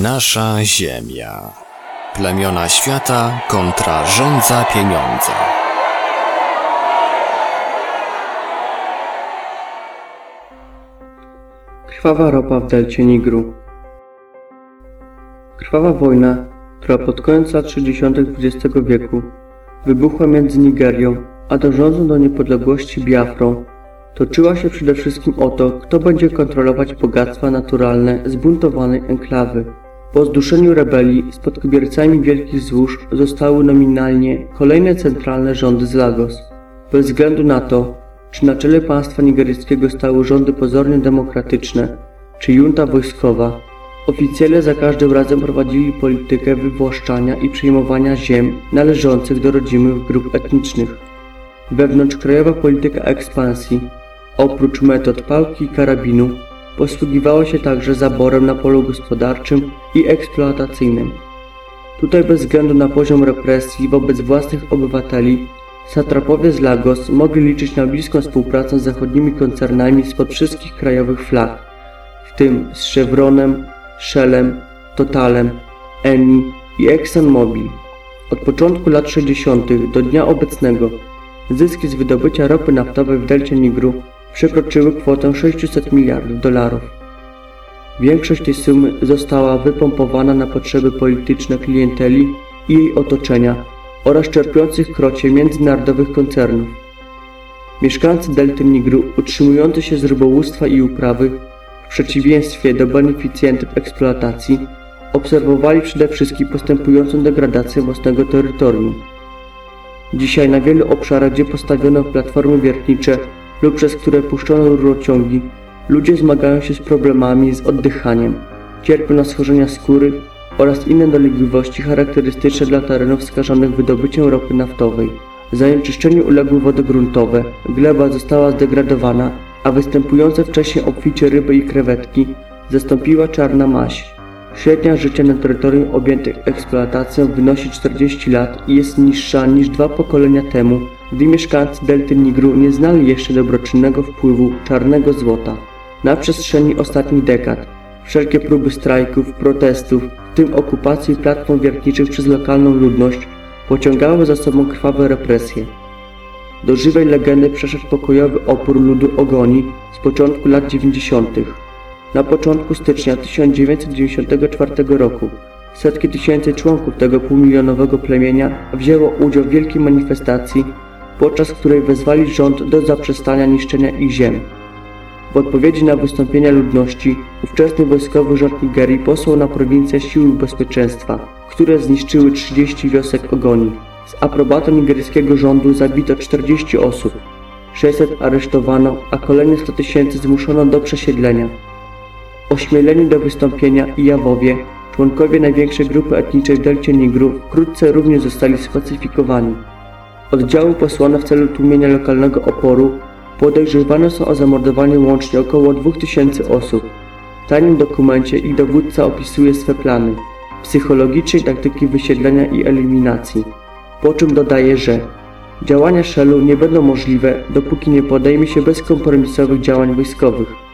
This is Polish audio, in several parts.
Nasza Ziemia. Plemiona świata kontra rządza pieniądza. Krwawa ropa w delcie Nigru. Krwawa wojna, która pod koniec lat 60. XX wieku wybuchła między Nigerią a dążącą do niepodległości Biafrą, toczyła się przede wszystkim o to, kto będzie kontrolować bogactwa naturalne zbuntowanej enklawy. Po zduszeniu rebelii spadkobiercami wielkich złóż zostały nominalnie kolejne centralne rządy z Lagos. Bez względu na to, czy na czele państwa nigeryjskiego stały rządy pozornie demokratyczne, czy junta wojskowa, oficjele za każdym razem prowadzili politykę wywłaszczania i przejmowania ziem należących do rodzimych grup etnicznych. Wewnątrzkrajowa polityka ekspansji, oprócz metod pałki i karabinu, posługiwała się także zaborem na polu gospodarczym i eksploatacyjnym. Tutaj bez względu na poziom represji wobec własnych obywateli, satrapowie z Lagos mogli liczyć na bliską współpracę z zachodnimi koncernami spod wszystkich krajowych flag, w tym z Chevronem, Shellem, Totalem, Eni i ExxonMobil. Od początku lat 60. do dnia obecnego zyski z wydobycia ropy naftowej w delcie Nigru przekroczyły kwotę 600 miliardów dolarów. Większość tej sumy została wypompowana na potrzeby polityczne klienteli i jej otoczenia oraz czerpiących krocie międzynarodowych koncernów. Mieszkańcy delty Nigru utrzymujący się z rybołówstwa i uprawy w przeciwieństwie do beneficjentów eksploatacji obserwowali przede wszystkim postępującą degradację własnego terytorium. Dzisiaj na wielu obszarach, gdzie postawiono platformy wiertnicze lub przez które puszczono rurociągi, ludzie zmagają się z problemami z oddychaniem, cierpią na schorzenia skóry oraz inne dolegliwości charakterystyczne dla terenów skażonych wydobyciem ropy naftowej. Zanieczyszczeniu uległy wody gruntowe, gleba została zdegradowana, a występujące wcześniej obficie ryby i krewetki zastąpiła czarna maź. Średnia życia na terytorium objętych eksploatacją wynosi 40 lat i jest niższa niż dwa pokolenia temu, gdy mieszkańcy delty Nigru nie znali jeszcze dobroczynnego wpływu czarnego złota. Na przestrzeni ostatnich dekad wszelkie próby strajków, protestów, w tym okupacji platform wiertniczych przez lokalną ludność, pociągały za sobą krwawe represje. Do żywej legendy przeszedł pokojowy opór ludu Ogoni z początku lat 90. Na początku stycznia 1994 roku setki tysięcy członków tego półmilionowego plemienia wzięło udział w wielkiej manifestacji, podczas której wezwali rząd do zaprzestania niszczenia ich ziem. W odpowiedzi na wystąpienia ludności, ówczesny wojskowy rząd Nigerii posłał na prowincję siły bezpieczeństwa, które zniszczyły 30 wiosek Ogoni. Z aprobatą nigeryjskiego rządu zabito 40 osób, 600 aresztowano, a kolejne 100 tysięcy zmuszono do przesiedlenia. Ośmieleni do wystąpienia Jawowie, członkowie największej grupy etniczej w delcie Nigru, wkrótce również zostali spacyfikowani. Oddziały posłane w celu tłumienia lokalnego oporu podejrzewane są o zamordowanie łącznie około 2000 osób. W tajnym dokumencie ich dowódca opisuje swe plany psychologicznej taktyki wysiedlenia i eliminacji, po czym dodaje, że działania Shellu nie będą możliwe, dopóki nie podejmie się bezkompromisowych działań wojskowych.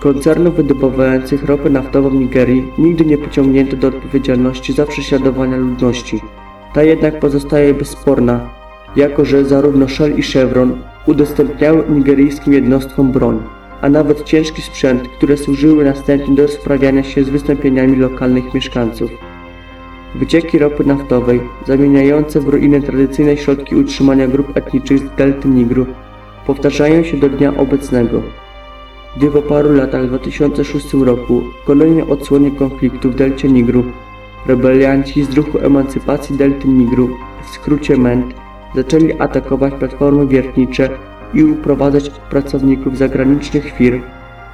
Koncernów wydobywających ropę naftową Nigerii nigdy nie pociągnięto do odpowiedzialności za prześladowania ludności. Ta jednak pozostaje bezsporna, jako że zarówno Shell i Chevron udostępniały nigeryjskim jednostkom broń, a nawet ciężki sprzęt, które służyły następnie do rozprawiania się z wystąpieniami lokalnych mieszkańców. Wycieki ropy naftowej, zamieniające w ruiny tradycyjne środki utrzymania grup etniczych z delty Nigru, powtarzają się do dnia obecnego gdy po paru latach w 2006 roku w kolejnej odsłonie konfliktu w delcie Nigru rebelianci z ruchu emancypacji delty Nigru, w skrócie MENT, zaczęli atakować platformy wiertnicze i uprowadzać pracowników zagranicznych firm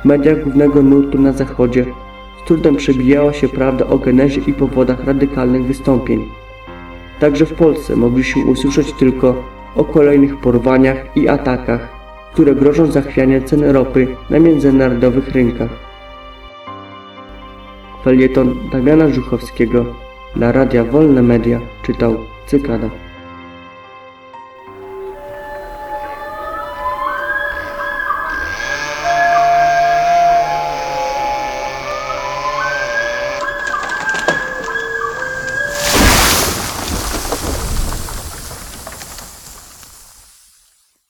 w mediach głównego nurtu na zachodzie z trudem przebijała się prawda o genezie i powodach radykalnych wystąpień. Także w Polsce mogliśmy usłyszeć tylko o kolejnych porwaniach i atakach które grożą zachwianiem cen ropy na międzynarodowych rynkach. Felieton Damiana Żuchowskiego dla Radia Wolne Media czytał Cykada.